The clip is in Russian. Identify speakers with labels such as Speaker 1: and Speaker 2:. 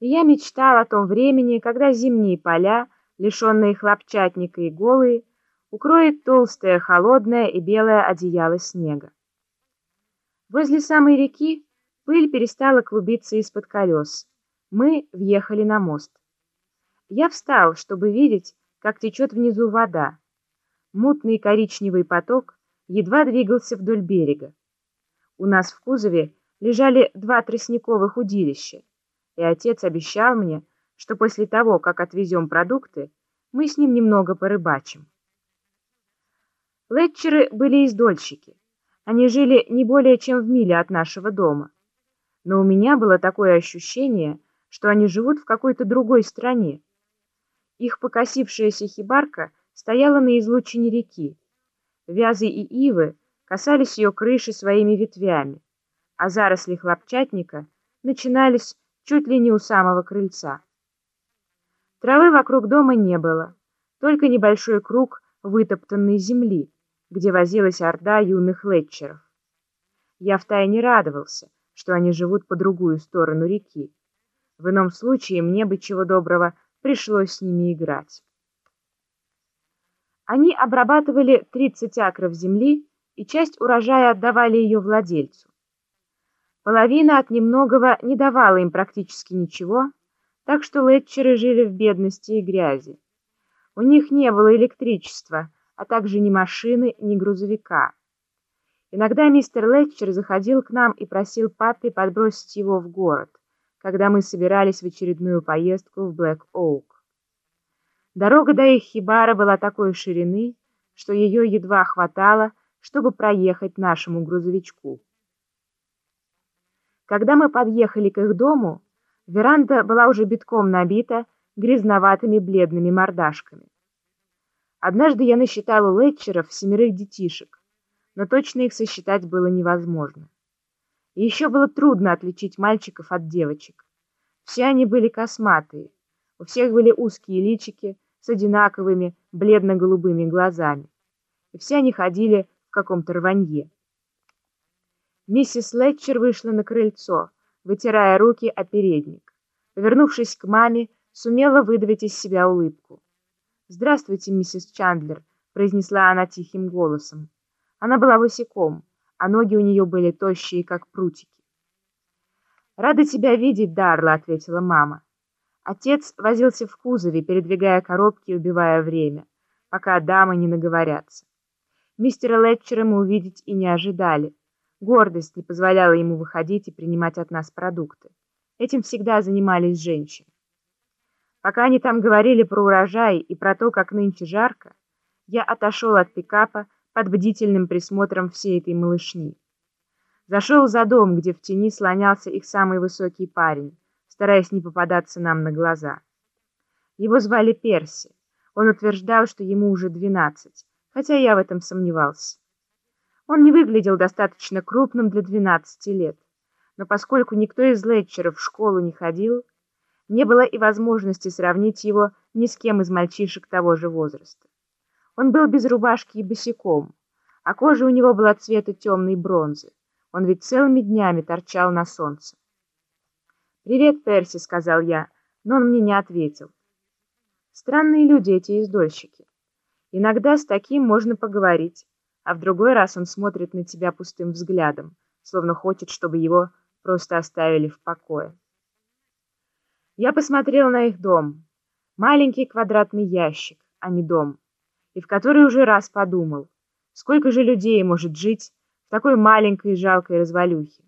Speaker 1: И я мечтал о том времени, когда зимние поля, лишенные хлопчатника и голые, укроет толстое, холодное и белое одеяло снега. Возле самой реки пыль перестала клубиться из-под колес. Мы въехали на мост. Я встал, чтобы видеть, как течет внизу вода. Мутный коричневый поток едва двигался вдоль берега. У нас в кузове лежали два тростниковых удилища, и отец обещал мне, что после того, как отвезем продукты, мы с ним немного порыбачим. Летчеры были издольщики. Они жили не более чем в миле от нашего дома. Но у меня было такое ощущение, что они живут в какой-то другой стране. Их покосившаяся хибарка стояла на излучине реки. Вязы и ивы касались ее крыши своими ветвями, а заросли хлопчатника начинались чуть ли не у самого крыльца. Травы вокруг дома не было, только небольшой круг вытоптанной земли, где возилась орда юных летчеров. Я втайне радовался, что они живут по другую сторону реки. В ином случае мне бы чего доброго пришлось с ними играть. Они обрабатывали 30 акров земли и часть урожая отдавали ее владельцу. Половина от немногого не давала им практически ничего, так что летчеры жили в бедности и грязи. У них не было электричества, а также ни машины, ни грузовика. Иногда мистер Летчер заходил к нам и просил папе подбросить его в город когда мы собирались в очередную поездку в Блэк-Оук. Дорога до их хибара была такой ширины, что ее едва хватало, чтобы проехать нашему грузовичку. Когда мы подъехали к их дому, веранда была уже битком набита грязноватыми бледными мордашками. Однажды я насчитал у Летчеров семерых детишек, но точно их сосчитать было невозможно. И еще было трудно отличить мальчиков от девочек. Все они были косматые, у всех были узкие личики с одинаковыми бледно-голубыми глазами, и все они ходили в каком-то рванье. Миссис Летчер вышла на крыльцо, вытирая руки о передник. Повернувшись к маме, сумела выдавить из себя улыбку. «Здравствуйте, миссис Чандлер», — произнесла она тихим голосом. Она была босиком а ноги у нее были тощие, как прутики. «Рада тебя видеть, Дарла», — ответила мама. Отец возился в кузове, передвигая коробки и убивая время, пока дамы не наговорятся. Мистера Летчера мы увидеть и не ожидали. Гордость не позволяла ему выходить и принимать от нас продукты. Этим всегда занимались женщины. Пока они там говорили про урожай и про то, как нынче жарко, я отошел от пикапа, под бдительным присмотром всей этой малышни. Зашел за дом, где в тени слонялся их самый высокий парень, стараясь не попадаться нам на глаза. Его звали Перси. Он утверждал, что ему уже двенадцать, хотя я в этом сомневался. Он не выглядел достаточно крупным для двенадцати лет, но поскольку никто из летчеров в школу не ходил, не было и возможности сравнить его ни с кем из мальчишек того же возраста. Он был без рубашки и босиком, а кожа у него была цвета темной бронзы. Он ведь целыми днями торчал на солнце. «Привет, Перси», — сказал я, но он мне не ответил. Странные люди эти издольщики. Иногда с таким можно поговорить, а в другой раз он смотрит на тебя пустым взглядом, словно хочет, чтобы его просто оставили в покое. Я посмотрел на их дом. Маленький квадратный ящик, а не дом и в который уже раз подумал, сколько же людей может жить в такой маленькой жалкой развалюхе.